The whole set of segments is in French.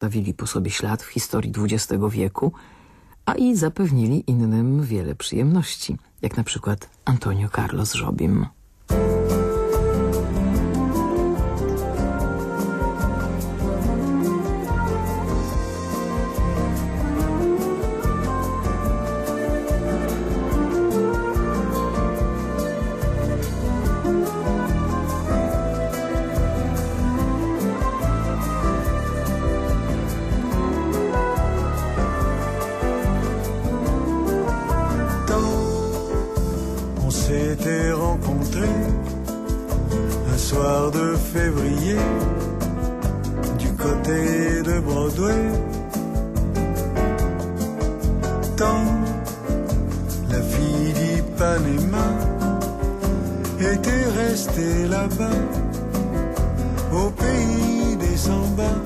zostawili po sobie ślad w historii XX wieku, a i zapewnili innym wiele przyjemności, jak na przykład Antonio Carlos Jobim. soir de février, du côté de Broadway. Tant la fille d'Ipanema était restée là-bas, au pays des sambas.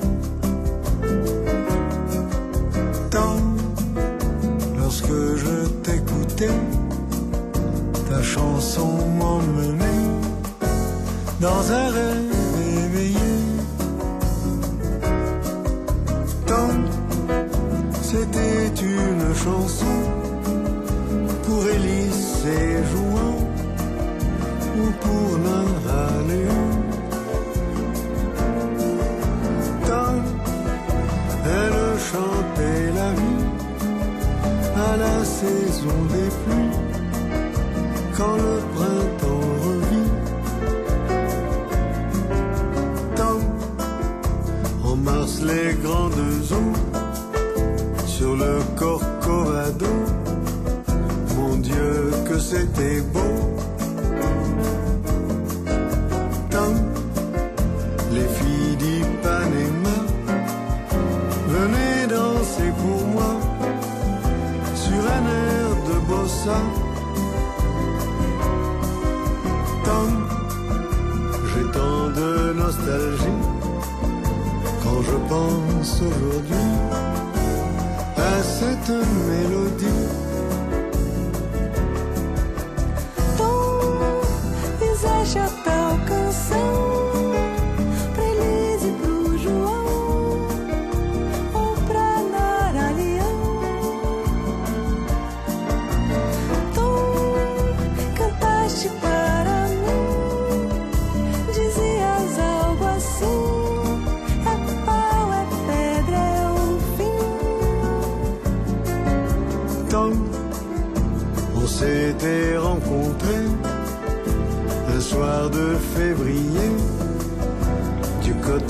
Tant lorsque je t'écoutais, ta chanson m'emmenait dans un rêve éveillé. Tom, c'était une chanson pour Élise et Jouan ou pour Nara j'ai tant de nostalgie quand je pense aujourd'hui à cette mélodie.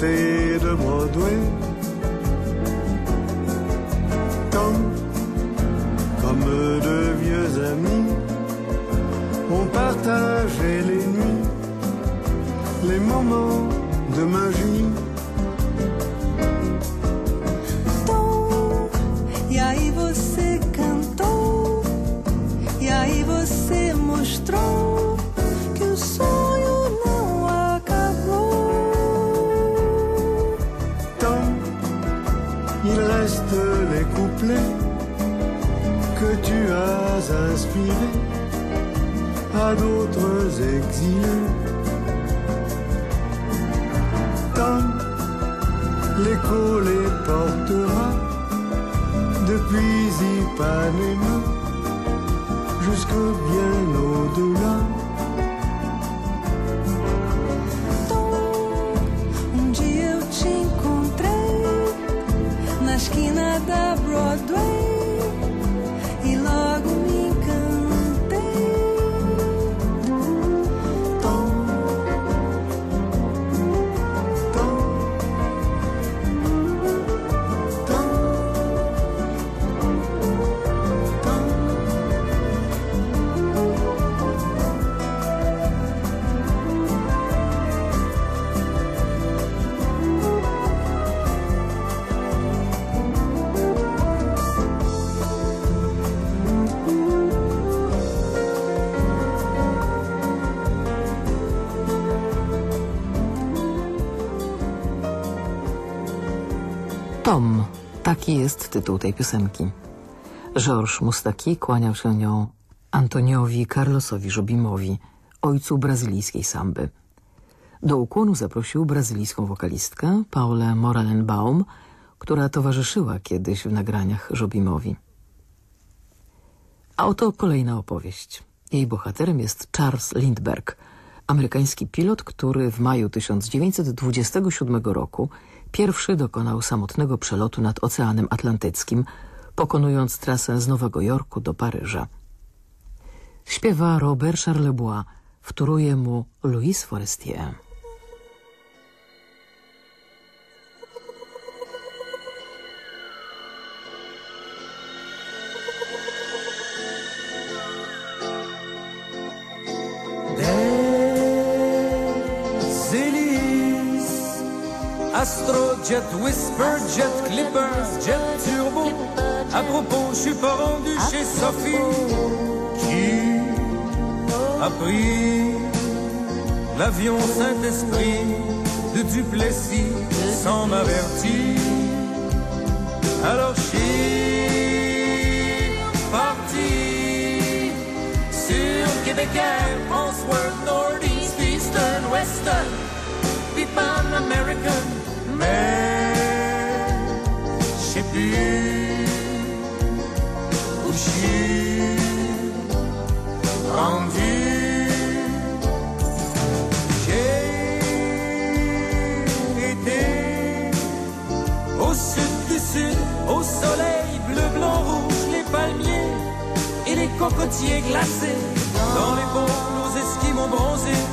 de Broadway. Comme, comme de vieux amis, on partageait les nuits, les moments de magie. Tom, e aí você cantou, e aí você mostrou. les inspirer à d'autres exilés. Tom, l'écho les portera depuis Ipanema jusque bien au-delà. Tom. Taki jest tytuł tej piosenki. Georges Mustaki kłaniał się nią Antoniowi Carlosowi Jobimowi, ojcu brazylijskiej samby. Do ukłonu zaprosił brazylijską wokalistkę Paulę Moralenbaum, która towarzyszyła kiedyś w nagraniach Jobimowi. A oto kolejna opowieść. Jej bohaterem jest Charles Lindbergh, amerykański pilot, który w maju 1927 roku pierwszy dokonał samotnego przelotu nad Oceanem Atlantyckim, pokonując trasę z Nowego Jorku do Paryża. Śpiewa Robert Charlebois, wtóruje mu Louis Forestier. Jet Whisper, Jet Clipper, Jet Turbo. À propos, je suis pas rendu chez Sophie qui a pris l'avion Saint-Esprit de Duplessis sans m'avertir. Alors suis parti sur Québec Air, France World, Northeast, Eastern, Western, Pipan American mais je sais plus où je suis rendu. J'ai été au sud du sud, au soleil bleu, blanc, rouge, les palmiers et les cocotiers glacés dans les ponts, nos esquimaux bronzés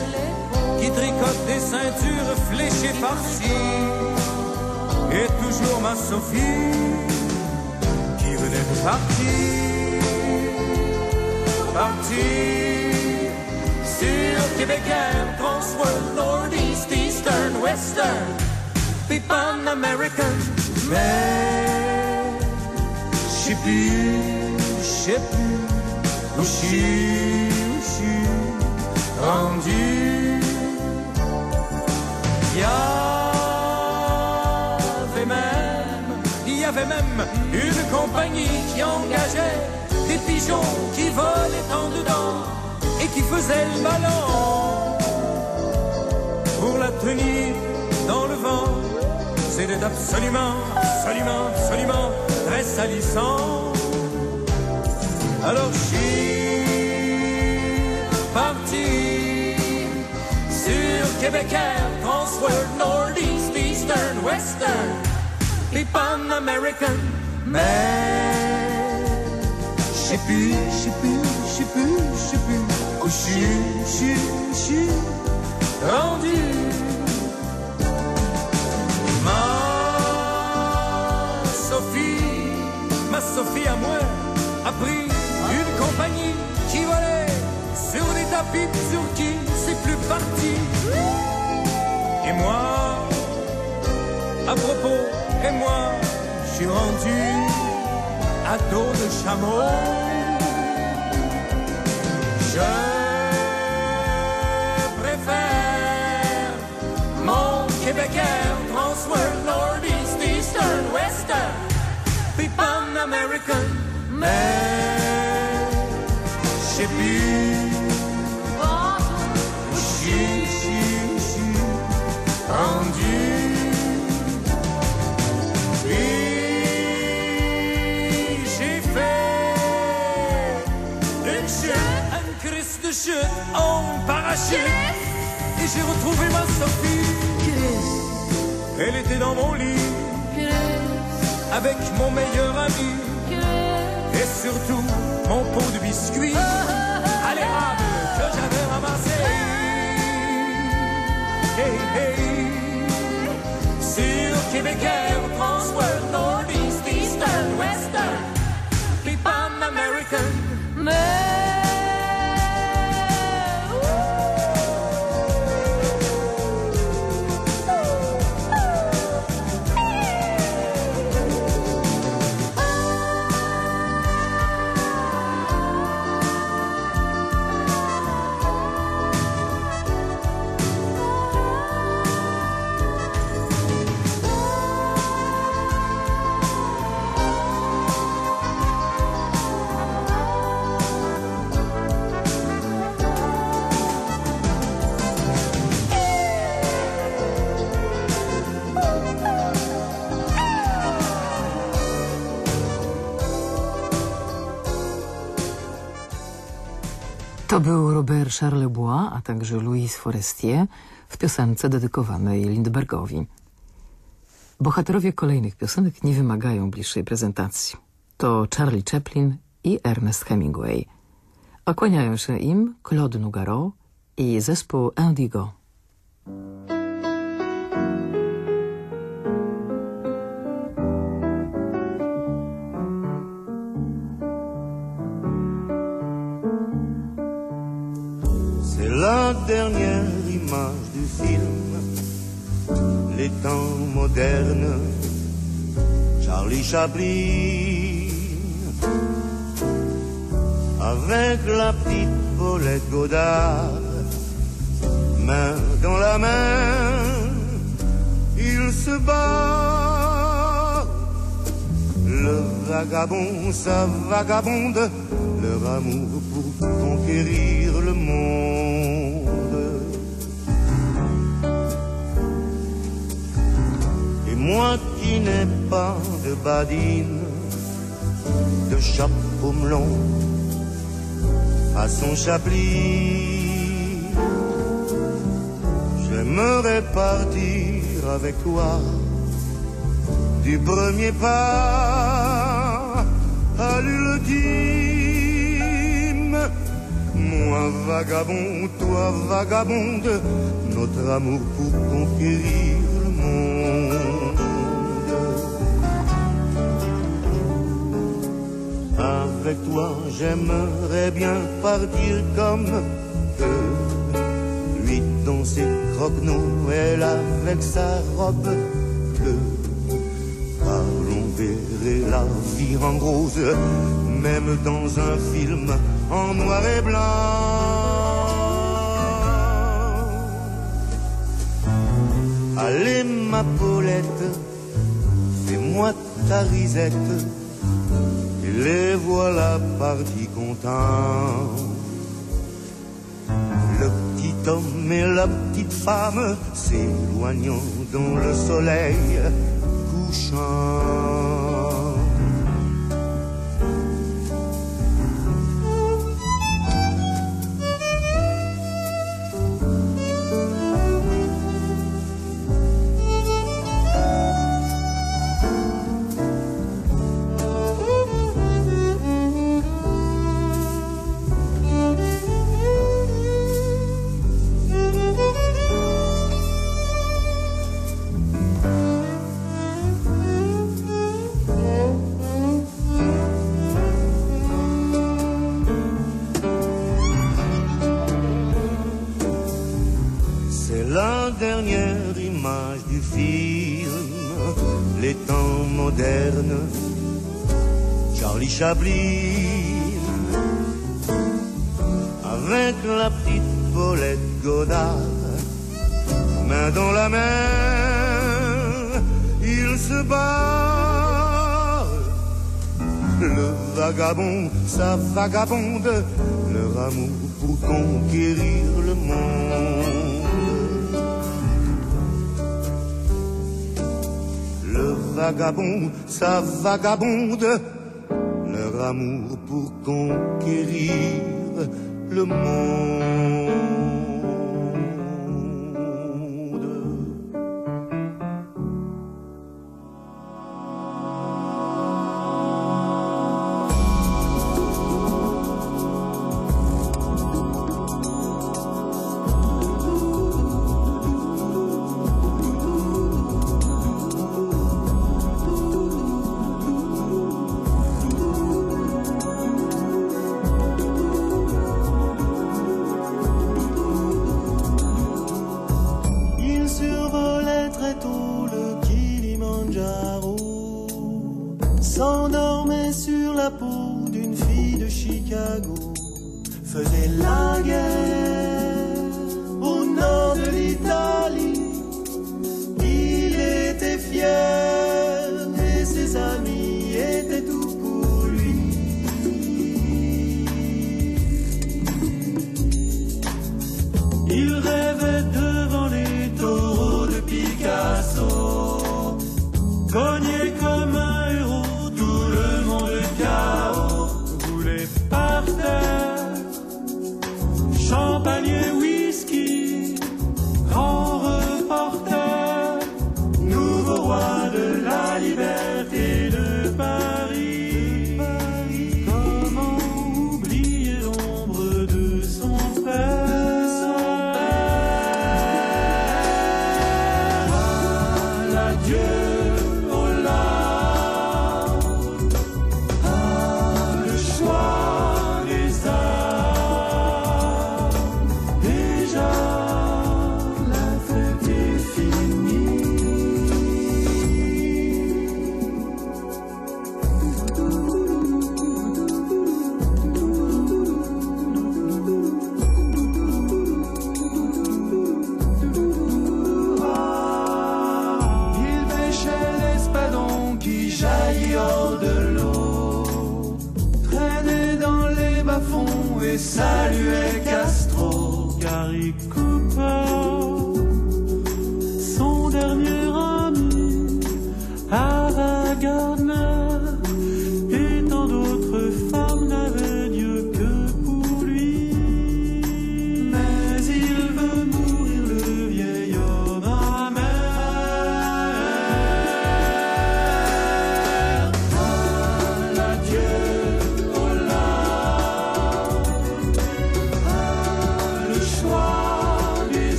des ceintures fléchées par-ci. Et toujours ma Sophie qui venait de partir, partir sur Québec Air, Transworld, Northeast, Eastern, Western, Pipan American, mais je sais plus, je sais plus où je suis, rendu. Y avait même, il y avait même une compagnie qui engageait des pigeons qui volaient en dedans et qui faisaient le ballon pour la tenir dans le vent. C'était absolument, absolument, absolument très salissant. Alors suis parti Québec Air, Transworld, Northeast, Eastern, Western, les Pan American, mais je plus, je plus, je plus, je plus je suis, je rendu. Ma Sophie, ma Sophie à moi, a pris une compagnie qui volait sur des tapis de Turquie, c'est plus parti. Et moi, à propos, et moi, je suis rendu à dos de chameau. Je préfère mon Québec Air, Transworld, Northeast, Eastern, Western, Pipan American, mais je sais chute en parachute. Et j'ai retrouvé ma Sophie. Elle était dans mon lit. Avec mon meilleur ami. Et surtout mon pot de. À l'érable que j'avais ramassé. Sur Québec Air, Transworld, Northeast, Eastern, Western. People American. Mais To był Robert Charlebois, a także Louis Forestier w piosence dedykowanej Lindbergowi. Bohaterowie kolejnych piosenek nie wymagają bliższej prezentacji. To Charlie Chaplin i Ernest Hemingway. Okłaniają się im Claude Nougaro i zespół Indigo. Dernière image du film, les temps modernes, Charlie Chaplin, avec la petite Paulette Godard, main dans la main, il se bat. Le vagabond, sa vagabonde, leur amour pour conquérir le monde. Moi qui n'ai pas de badine, de chapeau melon, façon Chaplin, j'aimerais partir avec toi du premier pas. À l'ultime. Moi vagabond, toi vagabonde, notre amour pour conquérir Avec toi, j'aimerais bien partir comme eux. Lui dans ses croque-noix, elle avec sa robe bleue. L'on verrait la vie en rose, même dans un film en noir et blanc. Allez ma Paulette, fais-moi ta risette, et les voilà partis contents. Le petit homme et la petite femme s'éloignant dans le soleil couchant. La dernière image du film, les temps modernes, Charlie Chaplin, avec la petite Paulette Godard, main dans la main, il se bat. Le vagabond, sa vagabonde, leur amour pour conquérir le monde. Le vagabond, sa vagabonde, leur amour pour conquérir le monde. S'endormait sur la peau d'une fille de Chicago, faisait la guerre au nord de l'Italie. Il était fier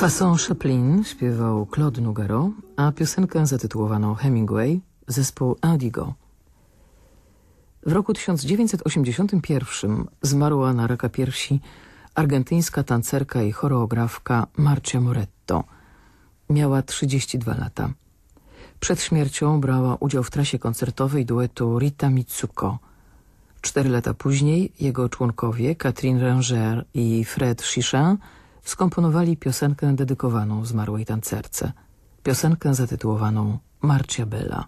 Façon Chaplin śpiewał Claude Nougaro, a piosenkę zatytułowaną Hemingway zespół Indigo. W roku 1981 zmarła na raka piersi argentyńska tancerka i choreografka Marcia Moretto. Miała 32 lata. Przed śmiercią brała udział w trasie koncertowej duetu Rita Mitsuko. Cztery lata później jego członkowie Catherine Ranger i Fred Chichin skomponowali piosenkę dedykowaną zmarłej tancerce. Piosenkę zatytułowaną Marcia Bella.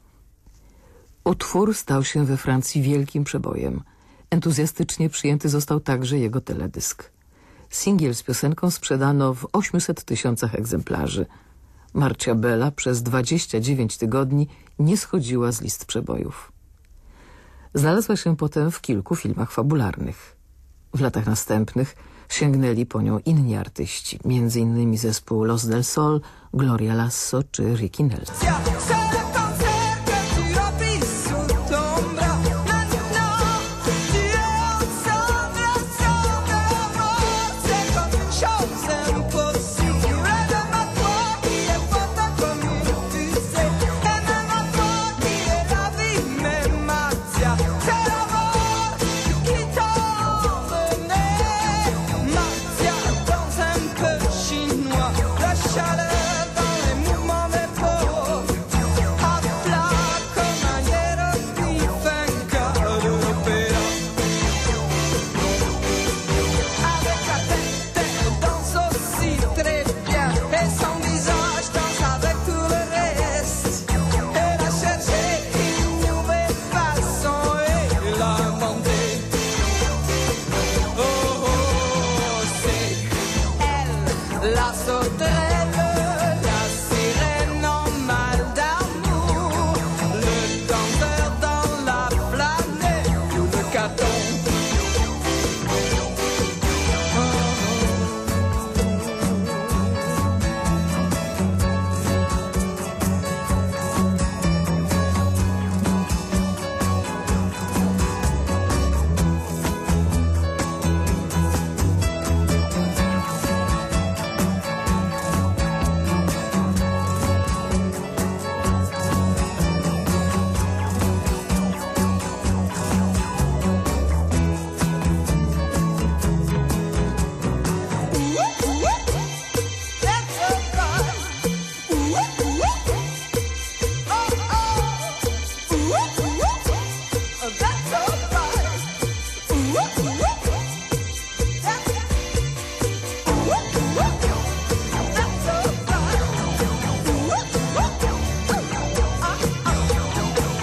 Utwór stał się we Francji wielkim przebojem. Entuzjastycznie przyjęty został także jego teledysk. Singiel z piosenką sprzedano w 800 tysiącach egzemplarzy. Marcia Bella przez 29 tygodni nie schodziła z list przebojów. Znalazła się potem w kilku filmach fabularnych. W latach następnych sięgnęli po nią inni artyści, innymi zespół Los del Sol, Gloria Lasso czy Ricky Nelson.